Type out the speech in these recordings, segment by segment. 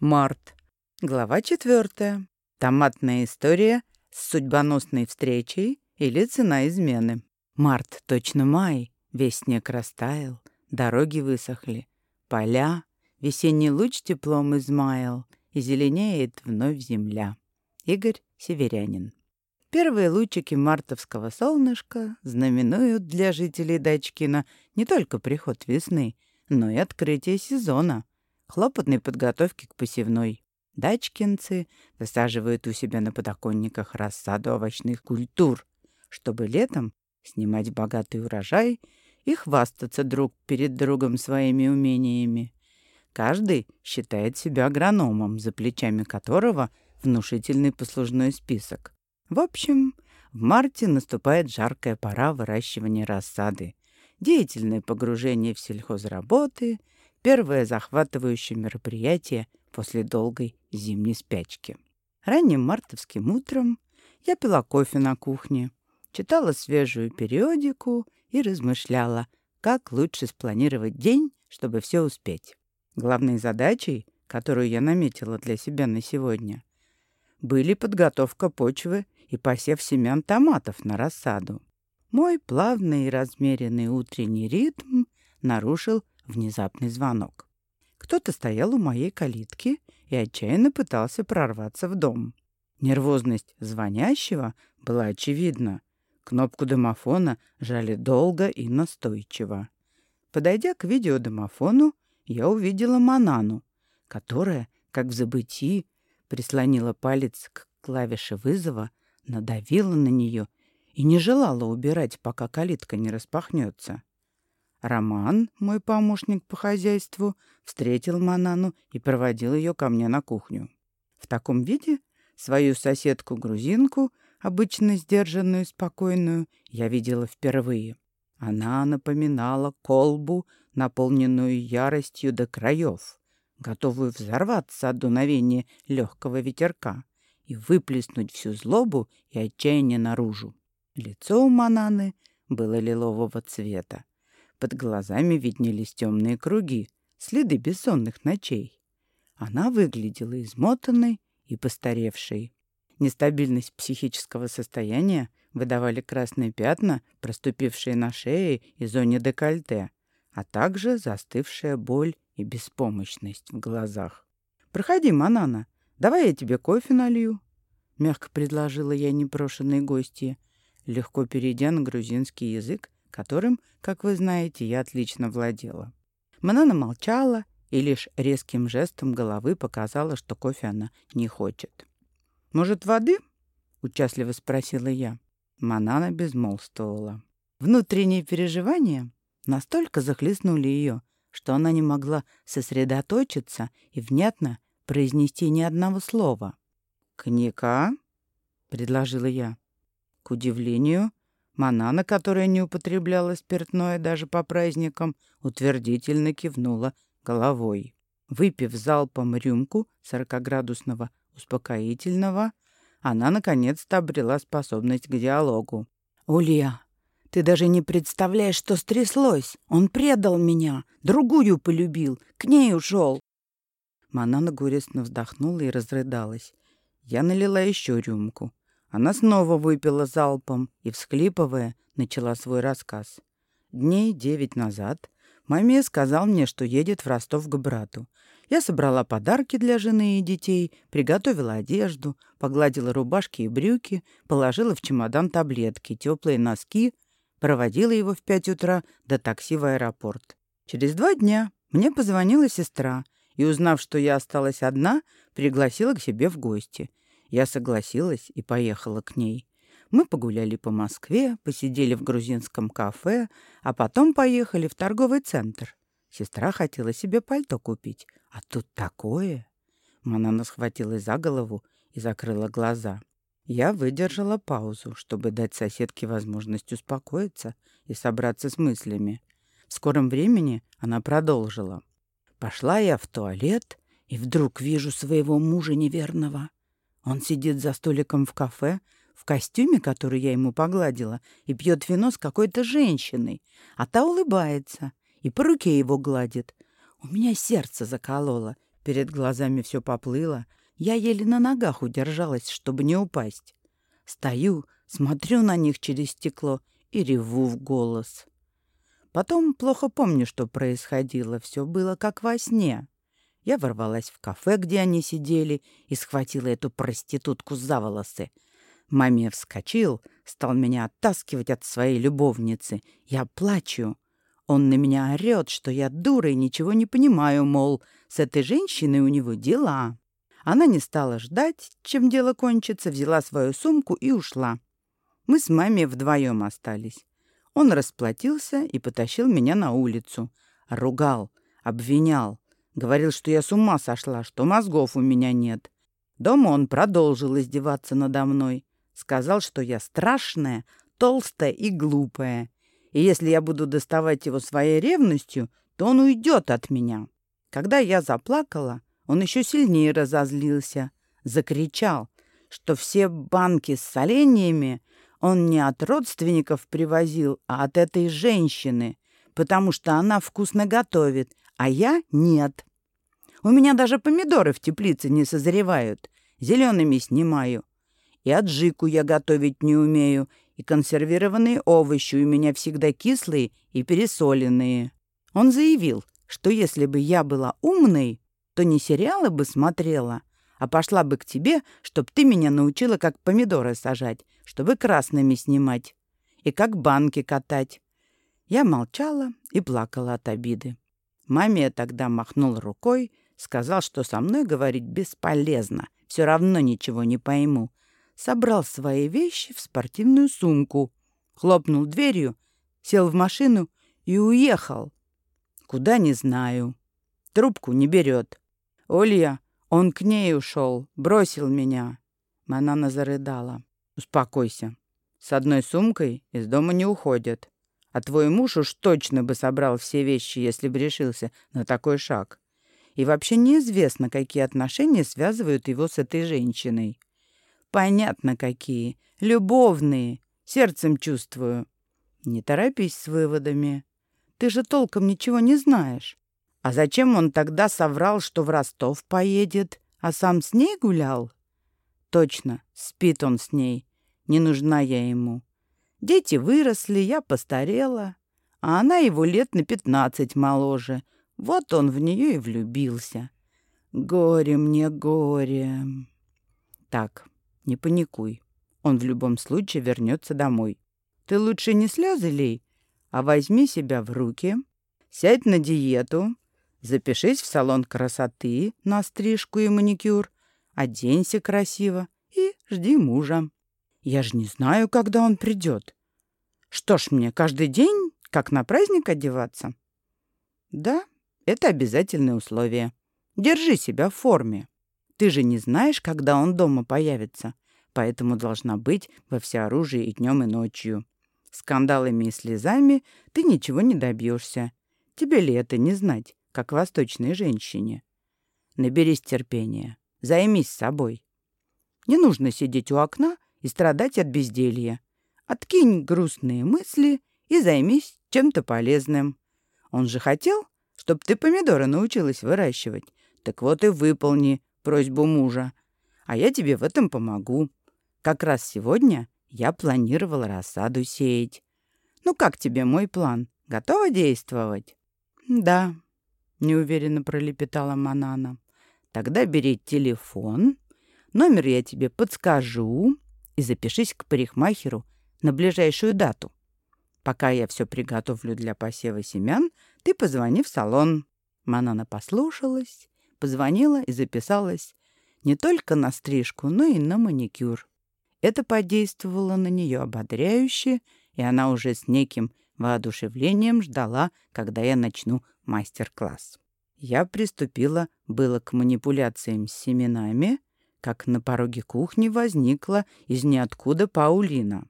Март. Глава четвертая. Томатная история с судьбоносной встречей или цена измены. Март, точно май, весь снег растаял, дороги высохли, поля, весенний луч теплом измаял, и зеленеет вновь земля. Игорь Северянин. Первые лучики мартовского солнышка знаменуют для жителей Дачкина не только приход весны, но и открытие сезона — хлопотной подготовки к посевной. Дачкинцы высаживают у себя на подоконниках рассаду овощных культур, чтобы летом снимать богатый урожай и хвастаться друг перед другом своими умениями. Каждый считает себя агрономом, за плечами которого внушительный послужной список. В общем, в марте наступает жаркая пора выращивания рассады, деятельное погружение в сельхозработы — Первое захватывающее мероприятие после долгой зимней спячки. Ранним мартовским утром я пила кофе на кухне, читала свежую периодику и размышляла, как лучше спланировать день, чтобы все успеть. Главной задачей, которую я наметила для себя на сегодня, были подготовка почвы и посев семян томатов на рассаду. Мой плавный и размеренный утренний ритм нарушил внезапный звонок. Кто-то стоял у моей калитки и отчаянно пытался прорваться в дом. Нервозность звонящего была очевидна. Кнопку домофона жали долго и настойчиво. Подойдя к видеодомофону, я увидела Манану, которая, как в забытии, прислонила палец к клавише вызова, надавила на нее и не желала убирать, пока калитка не распахнется. Роман, мой помощник по хозяйству, встретил Манану и проводил ее ко мне на кухню. В таком виде свою соседку-грузинку, обычно сдержанную и спокойную, я видела впервые. Она напоминала колбу, наполненную яростью до краев, готовую взорваться от дуновения легкого ветерка и выплеснуть всю злобу и отчаяние наружу. Лицо у Мананы было лилового цвета. Под глазами виднелись темные круги, следы бессонных ночей. Она выглядела измотанной и постаревшей. Нестабильность психического состояния выдавали красные пятна, проступившие на шее и зоне декольте, а также застывшая боль и беспомощность в глазах. «Проходи, Манана, давай я тебе кофе налью», — мягко предложила я непрошенной гостье, легко перейдя на грузинский язык которым, как вы знаете, я отлично владела. Манана молчала и лишь резким жестом головы показала, что кофе она не хочет. «Может, воды?» — участливо спросила я. Манана безмолвствовала. Внутренние переживания настолько захлестнули ее, что она не могла сосредоточиться и внятно произнести ни одного слова. «Кника?» — предложила я. К удивлению, Манана, которая не употребляла спиртное даже по праздникам, утвердительно кивнула головой. Выпив залпом рюмку сорокоградусного успокоительного, она наконец-то обрела способность к диалогу. «Улья, ты даже не представляешь, что стряслось. Он предал меня, другую полюбил, к ней ушел». Манана горестно вздохнула и разрыдалась. Я налила еще рюмку. Она снова выпила залпом и, всхлипывая, начала свой рассказ. Дней девять назад маме сказал мне, что едет в Ростов к брату. Я собрала подарки для жены и детей, приготовила одежду, погладила рубашки и брюки, положила в чемодан таблетки, теплые носки, проводила его в пять утра до такси в аэропорт. Через два дня мне позвонила сестра и, узнав, что я осталась одна, пригласила к себе в гости — я согласилась и поехала к ней. Мы погуляли по Москве, посидели в грузинском кафе, а потом поехали в торговый центр. Сестра хотела себе пальто купить, а тут такое. Манана схватилась за голову и закрыла глаза. Я выдержала паузу, чтобы дать соседке возможность успокоиться и собраться с мыслями. В скором времени она продолжила. Пошла я в туалет и вдруг вижу своего мужа неверного. Он сидит за столиком в кафе, в костюме, который я ему погладила, и пьет вино с какой-то женщиной, а та улыбается и по руке его гладит. У меня сердце закололо. Перед глазами все поплыло. Я еле на ногах удержалась, чтобы не упасть. Стою, смотрю на них через стекло и реву в голос. Потом плохо помню, что происходило. Все было как во сне. Я ворвалась в кафе, где они сидели, и схватила эту проститутку за волосы. Маме вскочил, стал меня оттаскивать от своей любовницы. Я плачу. Он на меня орет, что я дура и ничего не понимаю, мол, с этой женщиной у него дела. Она не стала ждать, чем дело кончится, взяла свою сумку и ушла. Мы с мамой вдвоем остались. Он расплатился и потащил меня на улицу. Ругал, обвинял. Говорил, что я с ума сошла, что мозгов у меня нет. Дома он продолжил издеваться надо мной. Сказал, что я страшная, толстая и глупая. И если я буду доставать его своей ревностью, то он уйдет от меня. Когда я заплакала, он еще сильнее разозлился. Закричал, что все банки с соленьями он не от родственников привозил, а от этой женщины, потому что она вкусно готовит, а я нет. У меня даже помидоры в теплице не созревают, зелеными снимаю. И аджику я готовить не умею, и консервированные овощи у меня всегда кислые и пересоленные. Он заявил, что если бы я была умной, то не сериалы бы смотрела, а пошла бы к тебе, чтоб ты меня научила, как помидоры сажать, чтобы красными снимать и как банки катать. Я молчала и плакала от обиды. Маме я тогда махнул рукой, сказал, что со мной говорить бесполезно, все равно ничего не пойму. Собрал свои вещи в спортивную сумку, хлопнул дверью, сел в машину и уехал. Куда не знаю. Трубку не берет. Олья он к ней ушел, бросил меня. Манана зарыдала. Успокойся. С одной сумкой из дома не уходят. А твой муж уж точно бы собрал все вещи, если бы решился на такой шаг. И вообще неизвестно, какие отношения связывают его с этой женщиной. Понятно, какие. Любовные. Сердцем чувствую. Не торопись с выводами. Ты же толком ничего не знаешь. А зачем он тогда соврал, что в Ростов поедет, а сам с ней гулял? Точно, спит он с ней. Не нужна я ему. Дети выросли, я постарела, а она его лет на пятнадцать моложе. Вот он в нее и влюбился. Горе мне, горе. Так, не паникуй. Он в любом случае вернется домой. Ты лучше не слезы лей, а возьми себя в руки, сядь на диету, Запишись в салон красоты на стрижку и маникюр, оденься красиво и жди мужа. Я же не знаю, когда он придет. Что ж мне, каждый день, как на праздник одеваться? Да, это обязательное условие. Держи себя в форме. Ты же не знаешь, когда он дома появится, поэтому должна быть во всеоружии и днем, и ночью. Скандалами и слезами ты ничего не добьешься. Тебе ли это не знать? как восточной женщине. Наберись терпения, займись собой. Не нужно сидеть у окна и страдать от безделья. Откинь грустные мысли и займись чем-то полезным. Он же хотел, чтобы ты помидоры научилась выращивать. Так вот и выполни просьбу мужа. А я тебе в этом помогу. Как раз сегодня я планировала рассаду сеять. Ну как тебе мой план? Готова действовать? Да, неуверенно пролепетала Манана. Тогда бери телефон, номер я тебе подскажу и запишись к парикмахеру на ближайшую дату. Пока я все приготовлю для посева семян, ты позвони в салон. Манана послушалась, позвонила и записалась не только на стрижку, но и на маникюр. Это подействовало на нее ободряюще, и она уже с неким воодушевлением ждала, когда я начну мастер-класс. Я приступила было к манипуляциям с семенами, как на пороге кухни возникла из ниоткуда Паулина.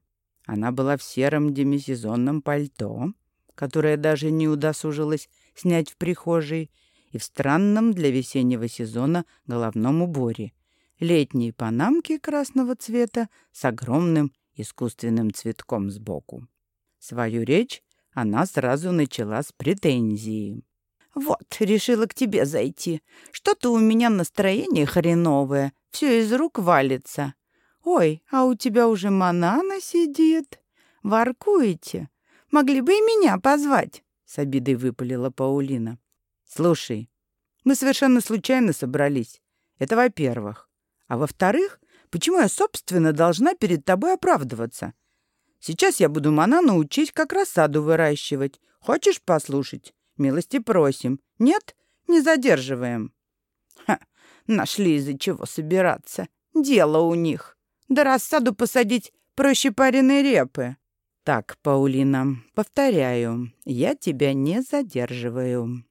Она была в сером демисезонном пальто, которое даже не удосужилось снять в прихожей, и в странном для весеннего сезона головном уборе, летней панамке красного цвета с огромным искусственным цветком сбоку. Свою речь она сразу начала с претензии. Вот, решила к тебе зайти. Что-то у меня настроение хреновое, все из рук валится. Ой, а у тебя уже Манана сидит. Воркуете? Могли бы и меня позвать, с обидой выпалила Паулина. Слушай, мы совершенно случайно собрались. Это во-первых. А во-вторых, почему я, собственно, должна перед тобой оправдываться? Сейчас я буду Манану учить, как рассаду выращивать. Хочешь послушать? Милости просим. Нет? Не задерживаем. Ха, нашли из-за чего собираться. Дело у них. Да рассаду посадить проще пареной репы. Так, Паулина, повторяю, я тебя не задерживаю.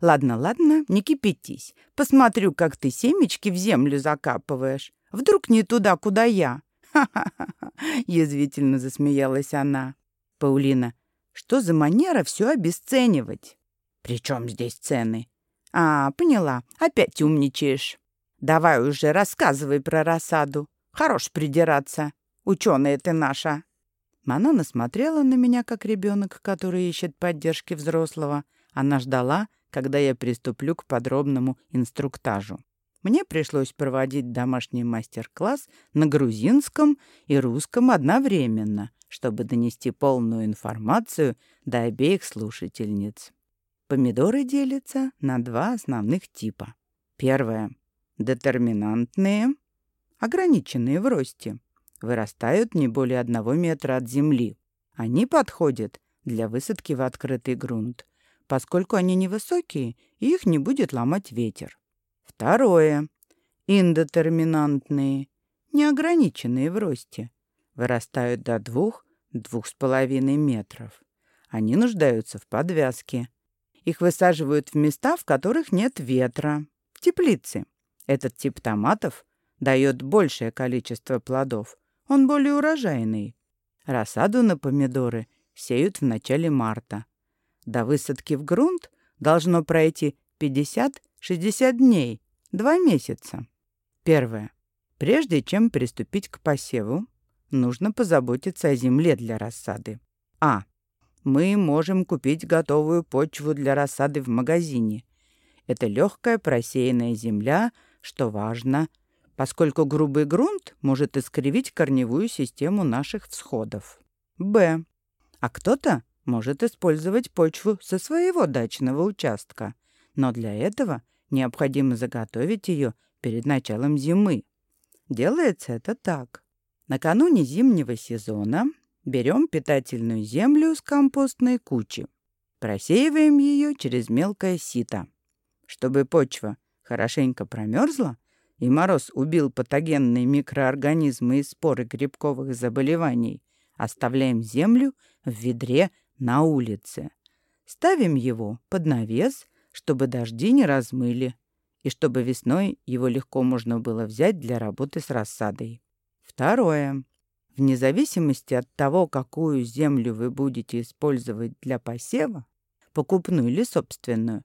Ладно, ладно, не кипятись. Посмотрю, как ты семечки в землю закапываешь. Вдруг не туда, куда я. Ха-ха-ха, язвительно засмеялась она. Паулина, что за манера все обесценивать? «При чем здесь цены?» «А, поняла. Опять умничаешь. Давай уже рассказывай про рассаду. Хорош придираться. Ученая ты наша». Манона смотрела на меня, как ребенок, который ищет поддержки взрослого. Она ждала, когда я приступлю к подробному инструктажу. Мне пришлось проводить домашний мастер-класс на грузинском и русском одновременно, чтобы донести полную информацию до обеих слушательниц. Помидоры делятся на два основных типа. Первое – детерминантные, ограниченные в росте. Вырастают не более одного метра от земли. Они подходят для высадки в открытый грунт, поскольку они невысокие, и их не будет ломать ветер. Второе – индетерминантные, неограниченные в росте. Вырастают до двух-двух с половиной метров. Они нуждаются в подвязке – их высаживают в места, в которых нет ветра, в теплице. Этот тип томатов дает большее количество плодов. Он более урожайный. Рассаду на помидоры сеют в начале марта. До высадки в грунт должно пройти 50-60 дней, два месяца. Первое. Прежде чем приступить к посеву, нужно позаботиться о земле для рассады. А мы можем купить готовую почву для рассады в магазине. Это легкая просеянная земля, что важно, поскольку грубый грунт может искривить корневую систему наших всходов. Б. А кто-то может использовать почву со своего дачного участка, но для этого необходимо заготовить ее перед началом зимы. Делается это так. Накануне зимнего сезона Берем питательную землю с компостной кучи. Просеиваем ее через мелкое сито. Чтобы почва хорошенько промерзла и мороз убил патогенные микроорганизмы и споры грибковых заболеваний, оставляем землю в ведре на улице. Ставим его под навес, чтобы дожди не размыли, и чтобы весной его легко можно было взять для работы с рассадой. Второе. Вне зависимости от того, какую землю вы будете использовать для посева, покупную или собственную,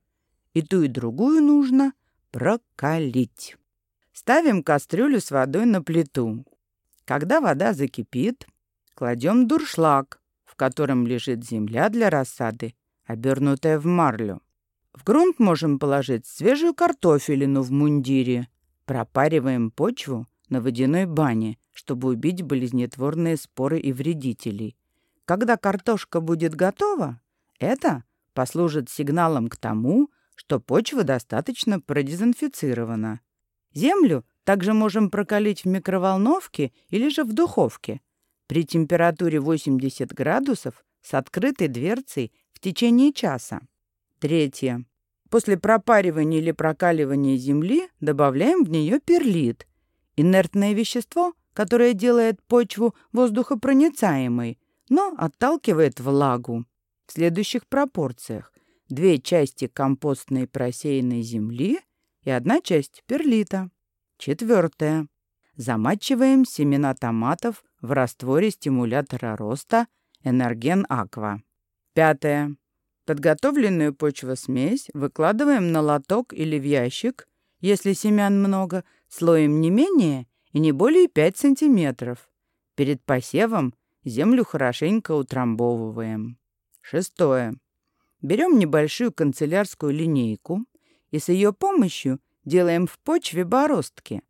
и ту, и другую нужно прокалить. Ставим кастрюлю с водой на плиту. Когда вода закипит, кладем дуршлаг, в котором лежит земля для рассады, обернутая в марлю. В грунт можем положить свежую картофелину в мундире. Пропариваем почву на водяной бане чтобы убить болезнетворные споры и вредителей. Когда картошка будет готова, это послужит сигналом к тому, что почва достаточно продезинфицирована. Землю также можем прокалить в микроволновке или же в духовке при температуре 80 градусов с открытой дверцей в течение часа. Третье. После пропаривания или прокаливания земли добавляем в нее перлит. Инертное вещество, которая делает почву воздухопроницаемой, но отталкивает влагу. В следующих пропорциях. Две части компостной просеянной земли и одна часть перлита. Четвертое. Замачиваем семена томатов в растворе стимулятора роста Энерген Аква. Пятое. Подготовленную почвосмесь выкладываем на лоток или в ящик, если семян много, слоем не менее и не более 5 сантиметров. Перед посевом землю хорошенько утрамбовываем. Шестое. Берем небольшую канцелярскую линейку и с ее помощью делаем в почве бороздки.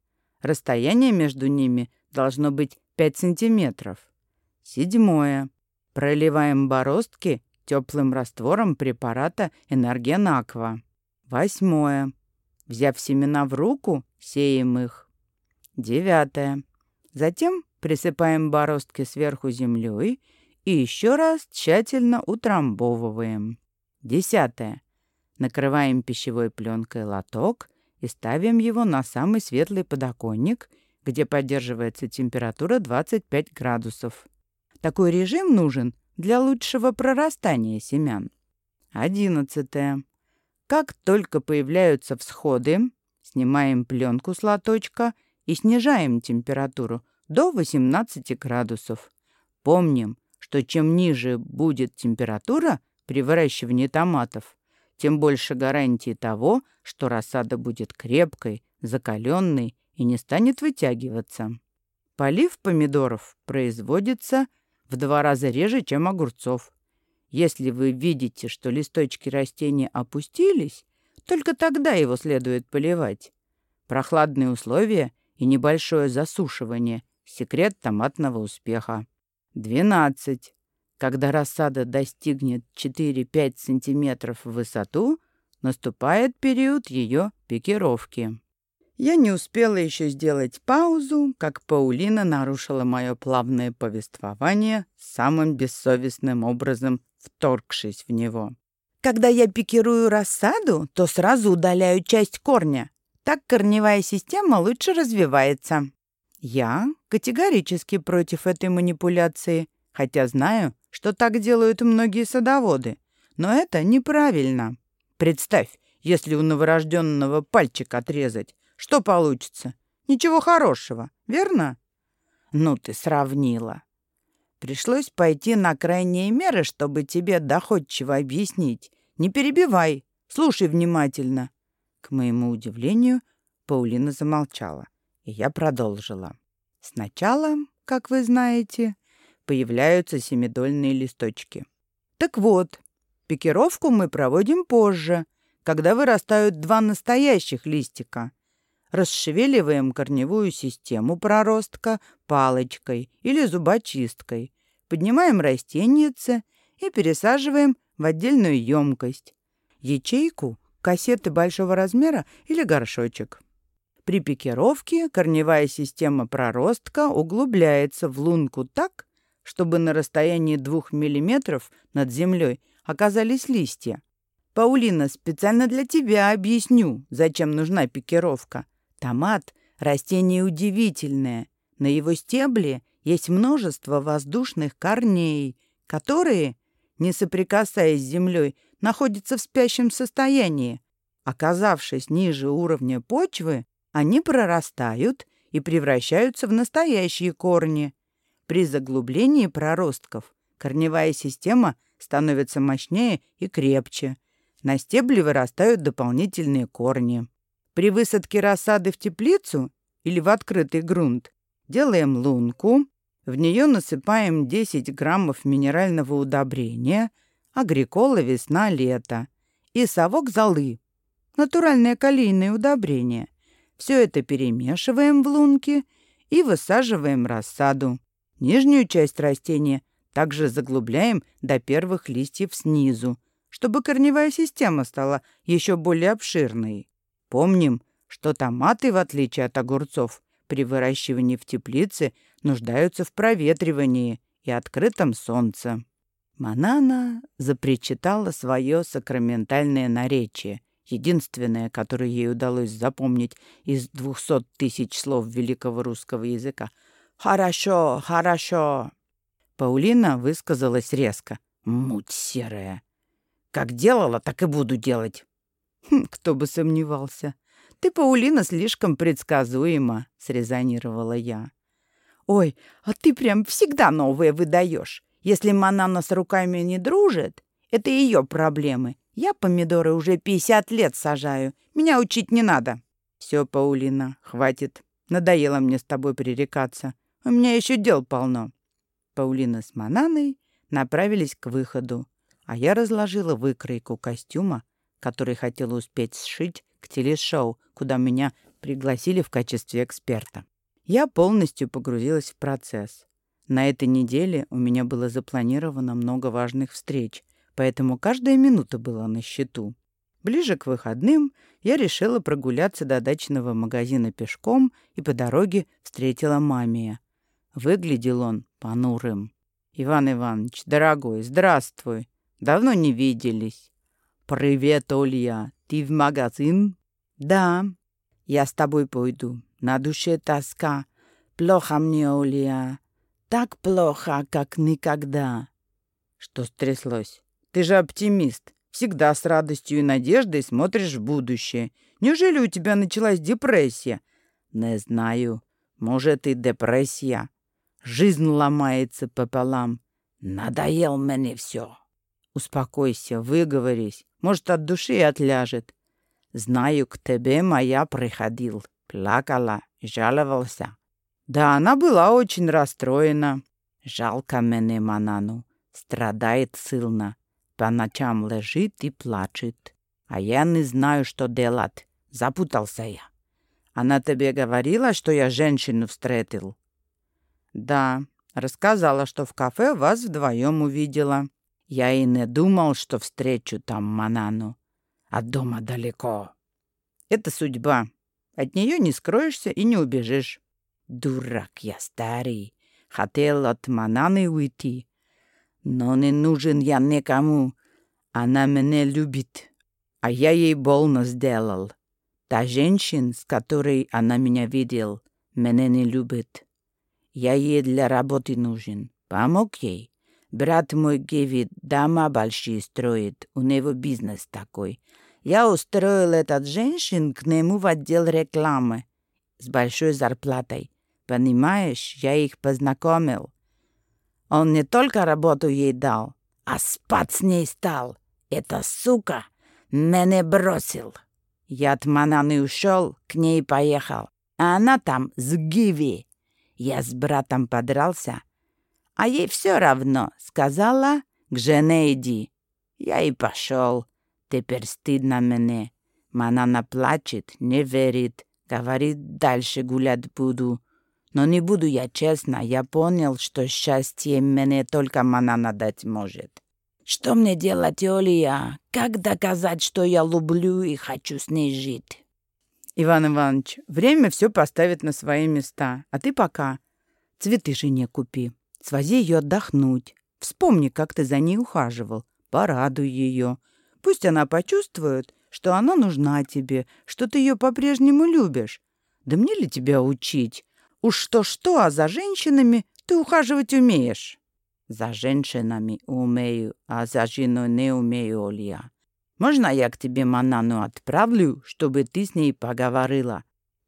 Расстояние между ними должно быть 5 сантиметров. Седьмое. Проливаем бороздки теплым раствором препарата Энерген Аква. Восьмое. Взяв семена в руку, сеем их. Девятое. Затем присыпаем бороздки сверху землей и еще раз тщательно утрамбовываем. Десятое. Накрываем пищевой пленкой лоток и ставим его на самый светлый подоконник, где поддерживается температура 25 градусов. Такой режим нужен для лучшего прорастания семян. Одиннадцатое. Как только появляются всходы, снимаем пленку с лоточка и снижаем температуру до 18 градусов. Помним, что чем ниже будет температура при выращивании томатов, тем больше гарантии того, что рассада будет крепкой, закаленной и не станет вытягиваться. Полив помидоров производится в два раза реже, чем огурцов. Если вы видите, что листочки растения опустились, только тогда его следует поливать. Прохладные условия и небольшое засушивание – секрет томатного успеха. 12. Когда рассада достигнет 4-5 см в высоту, наступает период ее пикировки. Я не успела еще сделать паузу, как Паулина нарушила мое плавное повествование самым бессовестным образом, вторгшись в него. «Когда я пикирую рассаду, то сразу удаляю часть корня. Так корневая система лучше развивается». Я категорически против этой манипуляции, хотя знаю, что так делают многие садоводы. Но это неправильно. Представь, если у новорожденного пальчик отрезать, что получится? Ничего хорошего, верно? Ну ты сравнила. Пришлось пойти на крайние меры, чтобы тебе доходчиво объяснить. Не перебивай, слушай внимательно. К моему удивлению, Паулина замолчала, и я продолжила. Сначала, как вы знаете, появляются семидольные листочки. Так вот, пикировку мы проводим позже, когда вырастают два настоящих листика расшевеливаем корневую систему проростка палочкой или зубочисткой, поднимаем растенице и пересаживаем в отдельную емкость, ячейку, кассеты большого размера или горшочек. При пикировке корневая система проростка углубляется в лунку так, чтобы на расстоянии 2 мм над землей оказались листья. Паулина, специально для тебя объясню, зачем нужна пикировка. Томат – растение удивительное. На его стебле есть множество воздушных корней, которые, не соприкасаясь с землей, находятся в спящем состоянии. Оказавшись ниже уровня почвы, они прорастают и превращаются в настоящие корни. При заглублении проростков корневая система становится мощнее и крепче. На стебле вырастают дополнительные корни. При высадке рассады в теплицу или в открытый грунт делаем лунку, в нее насыпаем 10 граммов минерального удобрения, агрикола весна-лето и совок золы, натуральное калийное удобрение. Все это перемешиваем в лунке и высаживаем рассаду. Нижнюю часть растения также заглубляем до первых листьев снизу, чтобы корневая система стала еще более обширной. Помним, что томаты, в отличие от огурцов, при выращивании в теплице нуждаются в проветривании и открытом солнце. Манана запричитала свое сакраментальное наречие, единственное, которое ей удалось запомнить из двухсот тысяч слов великого русского языка. «Хорошо, хорошо!» Паулина высказалась резко. «Муть серая! Как делала, так и буду делать!» Хм, кто бы сомневался. Ты, Паулина, слишком предсказуема, срезонировала я. Ой, а ты прям всегда новое выдаешь. Если Манана с руками не дружит, это ее проблемы. Я помидоры уже 50 лет сажаю. Меня учить не надо. Все, Паулина, хватит. Надоело мне с тобой пререкаться. У меня еще дел полно. Паулина с Мананой направились к выходу, а я разложила выкройку костюма, который хотела успеть сшить к телешоу, куда меня пригласили в качестве эксперта. Я полностью погрузилась в процесс. На этой неделе у меня было запланировано много важных встреч, поэтому каждая минута была на счету. Ближе к выходным я решила прогуляться до дачного магазина пешком и по дороге встретила мамия. Выглядел он понурым. «Иван Иванович, дорогой, здравствуй. Давно не виделись». «Привет, Олья. Ты в магазин?» «Да. Я с тобой пойду. На душе тоска. Плохо мне, Олья. Так плохо, как никогда». «Что стряслось? Ты же оптимист. Всегда с радостью и надеждой смотришь в будущее. Неужели у тебя началась депрессия? Не знаю. Может, и депрессия. Жизнь ломается пополам. Надоел мне все. Успокойся, выговорись. Может, от души отляжет. Знаю, к тебе моя приходил. Плакала, жаловался. Да, она была очень расстроена. Жалко мне Манану. Страдает сильно. По ночам лежит и плачет. А я не знаю, что делать. Запутался я. Она тебе говорила, что я женщину встретил? Да, рассказала, что в кафе вас вдвоем увидела. Я и не думал, что встречу там Манану. От дома далеко. Это судьба. От нее не скроешься и не убежишь. Дурак я старый. Хотел от Мананы уйти. Но не нужен я никому. Она меня любит, а я ей больно сделал. Та женщина, с которой она меня видел, меня не любит. Я ей для работы нужен. Помог ей. Брат мой Геви дома большие строит. У него бизнес такой. Я устроил этот женщин к нему в отдел рекламы с большой зарплатой. Понимаешь, я их познакомил. Он не только работу ей дал, а спать с ней стал. Эта сука меня бросил. Я от Мананы ушел, к ней поехал. А она там с Гиви. Я с братом подрался. А ей все равно. Сказала, к жене иди. Я и пошел. Теперь стыдно мне. Манана плачет, не верит. Говорит, дальше гулять буду. Но не буду я честно, я понял, что счастье мне только Манана дать может. Что мне делать, Олия? Как доказать, что я люблю и хочу с ней жить? Иван Иванович, время все поставит на свои места, а ты пока цветы жене купи. Свози ее отдохнуть. Вспомни, как ты за ней ухаживал. Порадуй ее. Пусть она почувствует, что она нужна тебе, что ты ее по-прежнему любишь. Да мне ли тебя учить? Уж что-что, а за женщинами ты ухаживать умеешь. За женщинами умею, а за женой не умею, Олья. Можно я к тебе Манану отправлю, чтобы ты с ней поговорила?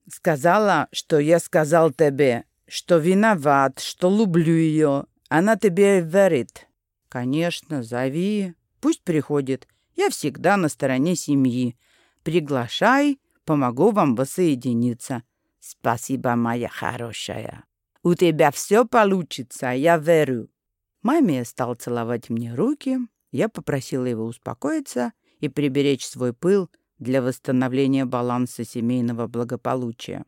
Сказала, что я сказал тебе, что виноват, что люблю ее. Она тебе верит. Конечно, зови. Пусть приходит. Я всегда на стороне семьи. Приглашай, помогу вам воссоединиться. «Спасибо, моя хорошая. У тебя все получится, я верю». Маме стал целовать мне руки. Я попросила его успокоиться и приберечь свой пыл для восстановления баланса семейного благополучия.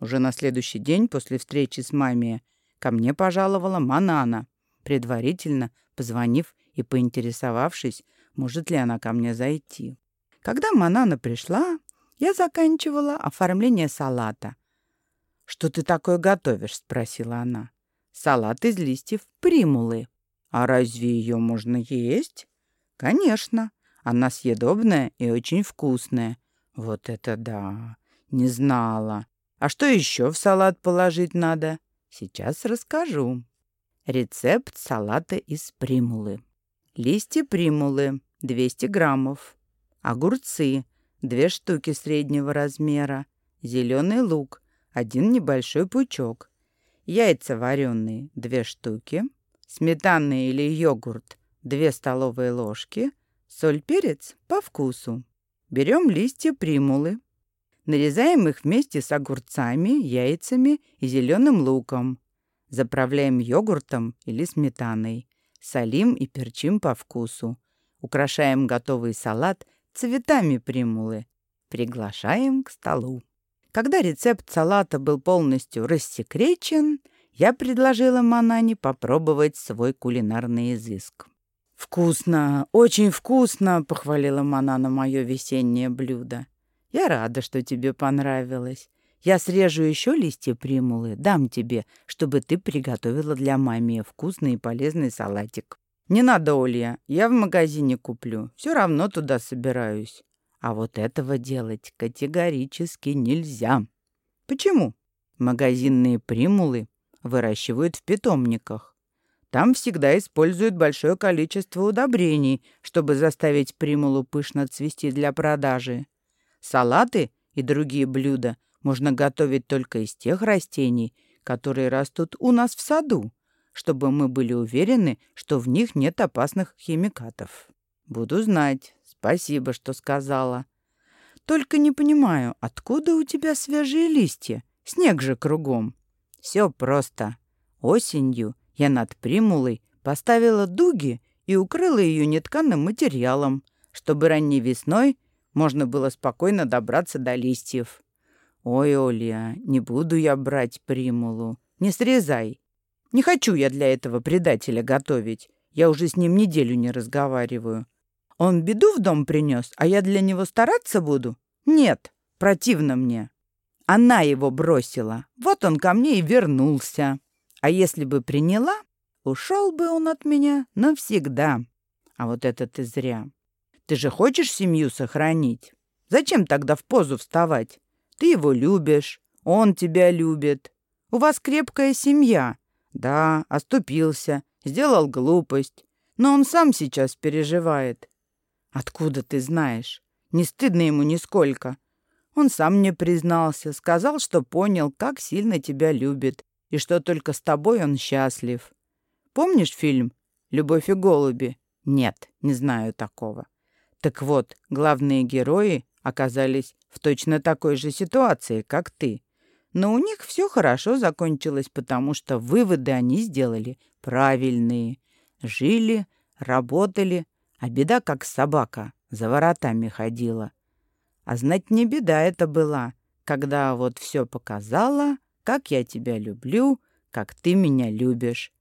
Уже на следующий день после встречи с мамой ко мне пожаловала Манана, предварительно позвонив и поинтересовавшись, может ли она ко мне зайти. Когда Манана пришла, я заканчивала оформление салата, «Что ты такое готовишь?» — спросила она. «Салат из листьев примулы». «А разве ее можно есть?» «Конечно. Она съедобная и очень вкусная». «Вот это да! Не знала. А что еще в салат положить надо?» «Сейчас расскажу». Рецепт салата из примулы. Листья примулы 200 граммов. Огурцы 2 штуки среднего размера. Зеленый лук один небольшой пучок, яйца вареные – две штуки, сметана или йогурт – две столовые ложки, соль, перец по вкусу. Берем листья примулы, нарезаем их вместе с огурцами, яйцами и зеленым луком. Заправляем йогуртом или сметаной. Солим и перчим по вкусу. Украшаем готовый салат цветами примулы. Приглашаем к столу. Когда рецепт салата был полностью рассекречен, я предложила Манане попробовать свой кулинарный изыск. «Вкусно, очень вкусно!» — похвалила Манана мое весеннее блюдо. «Я рада, что тебе понравилось. Я срежу еще листья примулы, дам тебе, чтобы ты приготовила для мамы вкусный и полезный салатик». «Не надо, Олья, я в магазине куплю. Все равно туда собираюсь. А вот этого делать категорически нельзя». «Почему?» Магазинные примулы выращивают в питомниках. Там всегда используют большое количество удобрений, чтобы заставить примулу пышно цвести для продажи. Салаты и другие блюда можно готовить только из тех растений, которые растут у нас в саду, чтобы мы были уверены, что в них нет опасных химикатов. Буду знать. Спасибо, что сказала. Только не понимаю, откуда у тебя свежие листья? Снег же кругом. Все просто. Осенью я над примулой поставила дуги и укрыла ее нетканым материалом, чтобы ранней весной можно было спокойно добраться до листьев. Ой, Оля, не буду я брать примулу. Не срезай. Не хочу я для этого предателя готовить. Я уже с ним неделю не разговариваю. Он беду в дом принес, а я для него стараться буду? Нет, противно мне. Она его бросила. Вот он ко мне и вернулся. А если бы приняла, ушел бы он от меня навсегда. А вот это ты зря. Ты же хочешь семью сохранить? Зачем тогда в позу вставать? Ты его любишь, он тебя любит. У вас крепкая семья. Да, оступился, сделал глупость. Но он сам сейчас переживает. Откуда ты знаешь? Не стыдно ему нисколько. Он сам мне признался, сказал, что понял, как сильно тебя любит, и что только с тобой он счастлив. Помнишь фильм «Любовь и голуби»? Нет, не знаю такого. Так вот, главные герои оказались в точно такой же ситуации, как ты. Но у них все хорошо закончилось, потому что выводы они сделали правильные. Жили, работали, а беда как собака за воротами ходила. А знать не беда это была, когда вот все показала, как я тебя люблю, как ты меня любишь.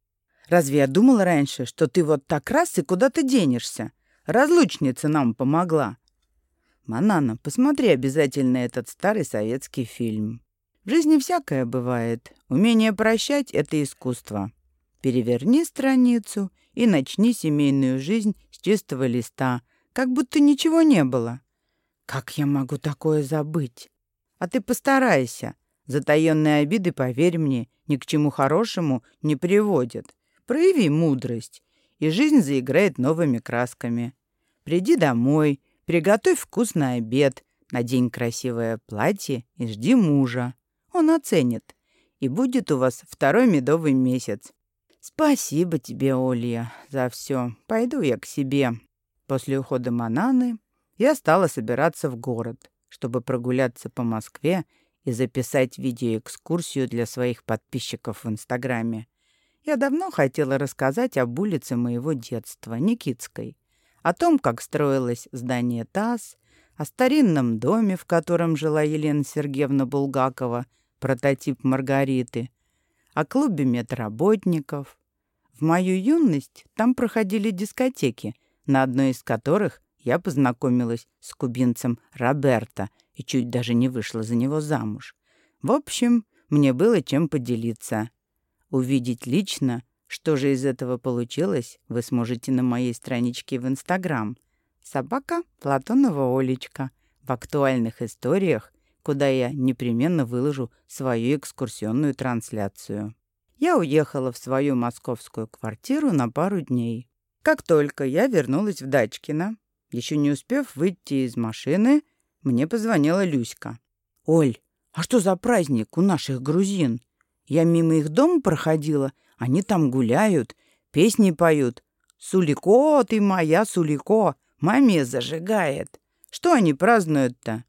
Разве я думала раньше, что ты вот так раз и куда ты денешься? Разлучница нам помогла. Манана, посмотри обязательно этот старый советский фильм. В жизни всякое бывает. Умение прощать — это искусство. Переверни страницу и начни семейную жизнь с чистого листа, как будто ничего не было. Как я могу такое забыть? А ты постарайся. Затаенные обиды, поверь мне, ни к чему хорошему не приводят. Прояви мудрость, и жизнь заиграет новыми красками. Приди домой, приготовь вкусный обед, надень красивое платье и жди мужа. Он оценит. И будет у вас второй медовый месяц. Спасибо тебе, Олья, за все. Пойду я к себе. После ухода Мананы я стала собираться в город, чтобы прогуляться по Москве и записать видеоэкскурсию для своих подписчиков в Инстаграме. Я давно хотела рассказать об улице моего детства, Никитской, о том, как строилось здание ТАСС, о старинном доме, в котором жила Елена Сергеевна Булгакова, прототип Маргариты, о клубе медработников. В мою юность там проходили дискотеки, на одной из которых я познакомилась с кубинцем Роберто и чуть даже не вышла за него замуж. В общем, мне было чем поделиться. Увидеть лично, что же из этого получилось, вы сможете на моей страничке в Инстаграм. Собака Платонова Олечка в актуальных историях куда я непременно выложу свою экскурсионную трансляцию. Я уехала в свою московскую квартиру на пару дней. Как только я вернулась в Дачкино, еще не успев выйти из машины, мне позвонила Люська. «Оль, а что за праздник у наших грузин? Я мимо их дома проходила, они там гуляют, песни поют. Сулико, ты моя Сулико, маме зажигает. Что они празднуют-то?»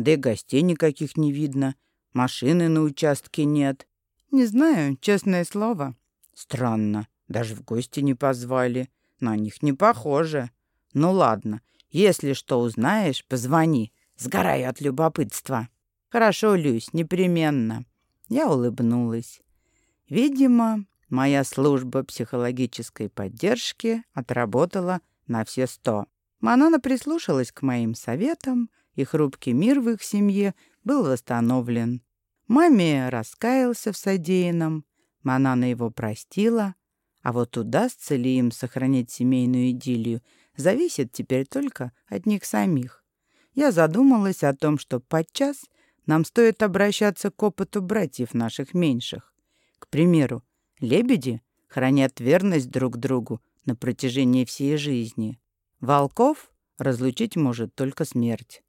Да и гостей никаких не видно. Машины на участке нет. Не знаю, честное слово. Странно. Даже в гости не позвали. На них не похоже. Ну ладно, если что узнаешь, позвони. Сгораю от любопытства. Хорошо, Люсь, непременно. Я улыбнулась. Видимо, моя служба психологической поддержки отработала на все сто. Манана прислушалась к моим советам, и хрупкий мир в их семье был восстановлен. Маме раскаялся в содеянном, Манана его простила, а вот удастся ли им сохранить семейную идиллию, зависит теперь только от них самих. Я задумалась о том, что подчас нам стоит обращаться к опыту братьев наших меньших. К примеру, лебеди хранят верность друг другу на протяжении всей жизни. Волков разлучить может только смерть.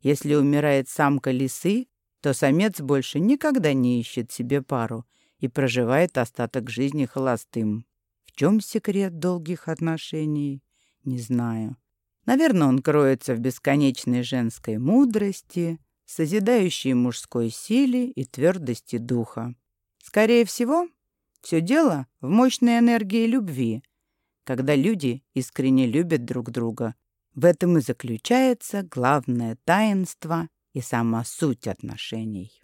Если умирает самка лисы, то самец больше никогда не ищет себе пару и проживает остаток жизни холостым. В чем секрет долгих отношений? Не знаю. Наверное, он кроется в бесконечной женской мудрости, созидающей мужской силе и твердости духа. Скорее всего, все дело в мощной энергии любви, когда люди искренне любят друг друга. В этом и заключается главное таинство и сама суть отношений.